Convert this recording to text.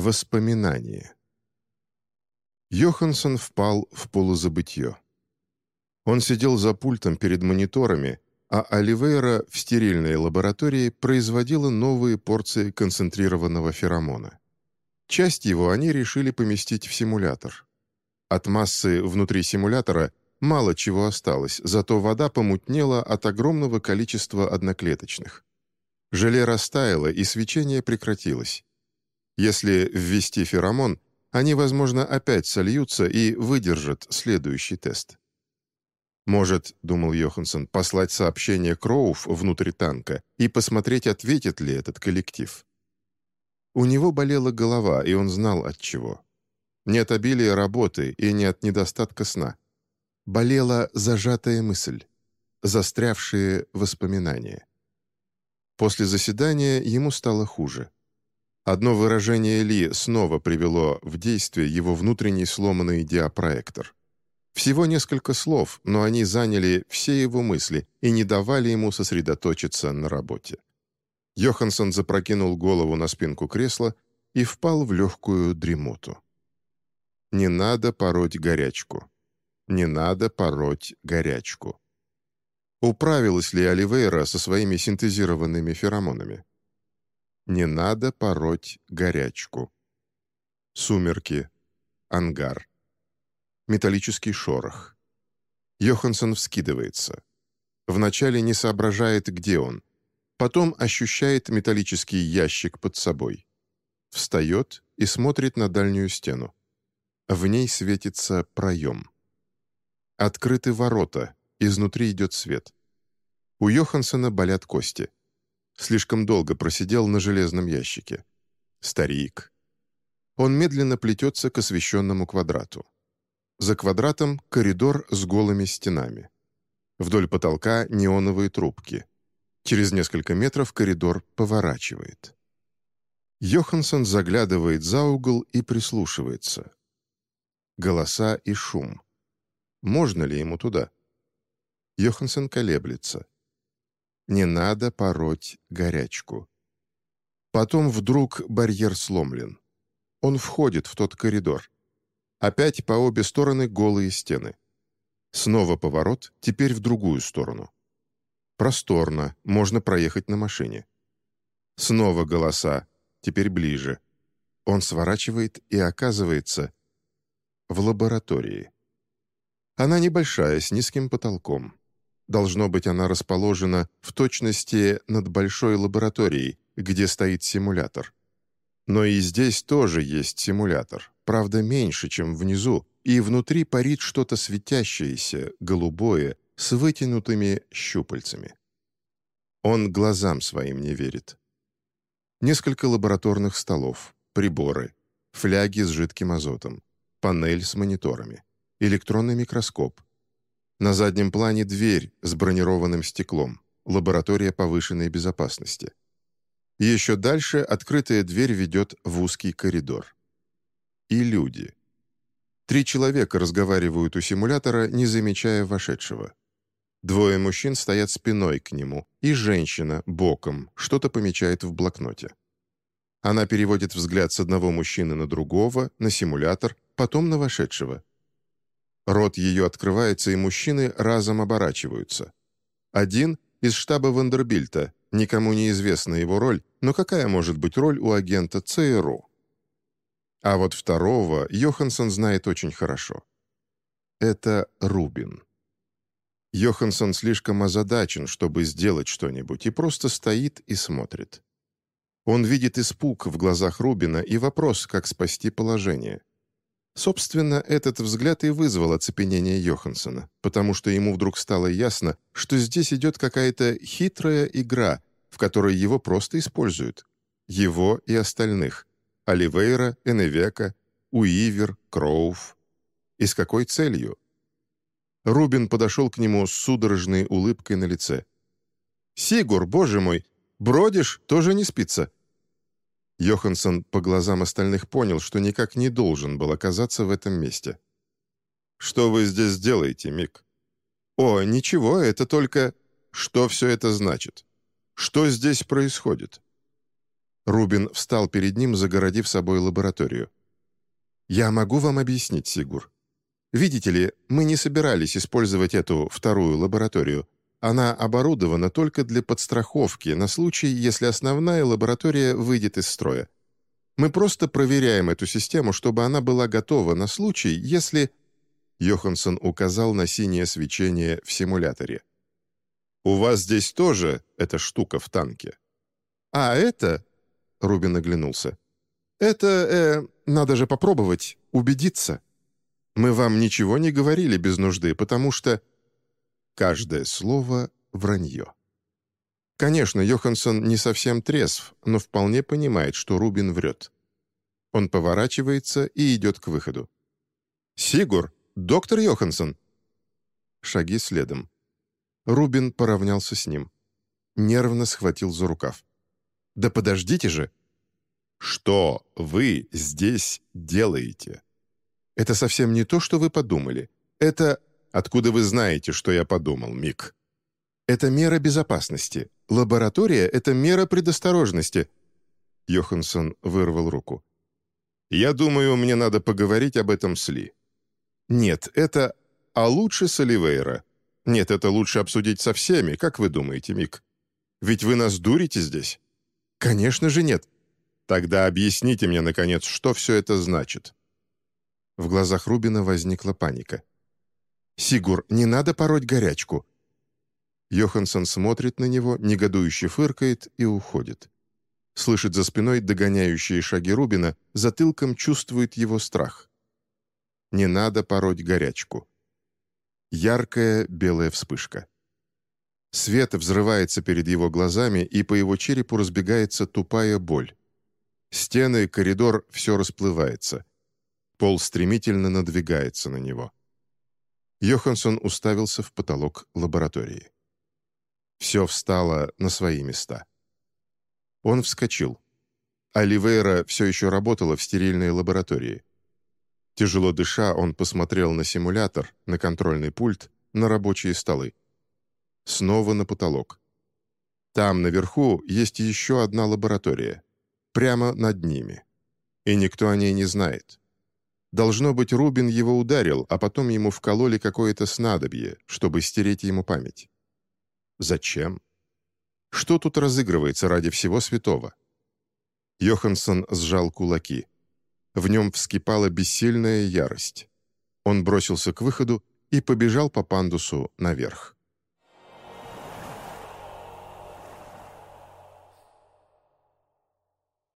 Воспоминание. Йоханссон впал в полузабытье. Он сидел за пультом перед мониторами, а Оливейра в стерильной лаборатории производила новые порции концентрированного феромона. Часть его они решили поместить в симулятор. От массы внутри симулятора мало чего осталось, зато вода помутнела от огромного количества одноклеточных. Желе растаяло, и свечение прекратилось. Если ввести феромон, они, возможно, опять сольются и выдержат следующий тест. «Может, — думал Йоханссон, — послать сообщение Кроув внутрь танка и посмотреть, ответит ли этот коллектив». У него болела голова, и он знал от чего. Не от обилия работы и не от недостатка сна. Болела зажатая мысль, застрявшие воспоминания. После заседания ему стало хуже. Одно выражение Ли снова привело в действие его внутренний сломанный диапроектор. Всего несколько слов, но они заняли все его мысли и не давали ему сосредоточиться на работе. Йоханссон запрокинул голову на спинку кресла и впал в легкую дремоту. «Не надо пороть горячку. Не надо пороть горячку». Управилась ли Оливейра со своими синтезированными феромонами? Не надо пороть горячку. Сумерки. Ангар. Металлический шорох. Йоханссон вскидывается. Вначале не соображает, где он. Потом ощущает металлический ящик под собой. Встает и смотрит на дальнюю стену. В ней светится проем. Открыты ворота, изнутри идет свет. У Йоханссона болят кости. Слишком долго просидел на железном ящике. Старик. Он медленно плетется к освещенному квадрату. За квадратом коридор с голыми стенами. Вдоль потолка неоновые трубки. Через несколько метров коридор поворачивает. Йоханссон заглядывает за угол и прислушивается. Голоса и шум. Можно ли ему туда? Йоханссон колеблется. Не надо пороть горячку. Потом вдруг барьер сломлен. Он входит в тот коридор. Опять по обе стороны голые стены. Снова поворот, теперь в другую сторону. Просторно, можно проехать на машине. Снова голоса, теперь ближе. Он сворачивает и оказывается в лаборатории. Она небольшая, с низким потолком. Должно быть, она расположена в точности над большой лабораторией, где стоит симулятор. Но и здесь тоже есть симулятор, правда, меньше, чем внизу, и внутри парит что-то светящееся, голубое, с вытянутыми щупальцами. Он глазам своим не верит. Несколько лабораторных столов, приборы, фляги с жидким азотом, панель с мониторами, электронный микроскоп, на заднем плане дверь с бронированным стеклом, лаборатория повышенной безопасности. Еще дальше открытая дверь ведет в узкий коридор. И люди. Три человека разговаривают у симулятора, не замечая вошедшего. Двое мужчин стоят спиной к нему, и женщина, боком, что-то помечает в блокноте. Она переводит взгляд с одного мужчины на другого, на симулятор, потом на вошедшего. Рот ее открывается, и мужчины разом оборачиваются. Один из штаба Вандербильта, никому не известна его роль, но какая может быть роль у агента ЦРУ? А вот второго Йоханссон знает очень хорошо. Это Рубин. Йоханссон слишком озадачен, чтобы сделать что-нибудь, и просто стоит и смотрит. Он видит испуг в глазах Рубина и вопрос, как спасти положение. Собственно, этот взгляд и вызвал оцепенение Йоханссона, потому что ему вдруг стало ясно, что здесь идет какая-то хитрая игра, в которой его просто используют. Его и остальных. Оливейра, Эневека, Уивер, Кроув. И с какой целью? Рубин подошел к нему с судорожной улыбкой на лице. «Сигур, боже мой, бродишь, тоже не спится. Йоханссон по глазам остальных понял, что никак не должен был оказаться в этом месте. «Что вы здесь делаете, Мик?» «О, ничего, это только...» «Что все это значит? Что здесь происходит?» Рубин встал перед ним, загородив собой лабораторию. «Я могу вам объяснить, Сигур. Видите ли, мы не собирались использовать эту вторую лабораторию. Она оборудована только для подстраховки на случай, если основная лаборатория выйдет из строя. Мы просто проверяем эту систему, чтобы она была готова на случай, если...» Йоханссон указал на синее свечение в симуляторе. «У вас здесь тоже эта штука в танке?» «А это...» — Рубин оглянулся. «Это, э, надо же попробовать, убедиться. Мы вам ничего не говорили без нужды, потому что...» Каждое слово — вранье. Конечно, Йоханссон не совсем трезв, но вполне понимает, что Рубин врет. Он поворачивается и идет к выходу. «Сигур! Доктор Йоханссон!» Шаги следом. Рубин поравнялся с ним. Нервно схватил за рукав. «Да подождите же!» «Что вы здесь делаете?» «Это совсем не то, что вы подумали. Это... Откуда вы знаете, что я подумал, Мик?» «Это мера безопасности. Лаборатория — это мера предосторожности». Йоханссон вырвал руку. «Я думаю, мне надо поговорить об этом с Ли». «Нет, это... А лучше с Оливейра. Нет, это лучше обсудить со всеми, как вы думаете, Мик? Ведь вы нас дурите здесь?» «Конечно же нет». «Тогда объясните мне, наконец, что все это значит». В глазах Рубина возникла паника. «Сигур, не надо пороть горячку. Йоханссон смотрит на него, негодующе фыркает и уходит. Слышит за спиной догоняющие шаги Рубина, затылком чувствует его страх. Не надо пороть горячку. Яркая белая вспышка. Свет взрывается перед его глазами, и по его черепу разбегается тупая боль. Стены, коридор — все расплывается. Пол стремительно надвигается на него. Йоханссон уставился в потолок лаборатории. Все встало на свои места. Он вскочил. Оливейра все еще работала в стерильной лаборатории. Тяжело дыша, он посмотрел на симулятор, на контрольный пульт, на рабочие столы. Снова на потолок. Там, наверху, есть еще одна лаборатория. Прямо над ними. И никто о ней не знает. Должно быть, Рубин его ударил, а потом ему вкололи какое-то снадобье, чтобы стереть ему память. Зачем? Что тут разыгрывается ради всего святого? Йоханссон сжал кулаки. В нем вскипала бессильная ярость. Он бросился к выходу и побежал по пандусу наверх.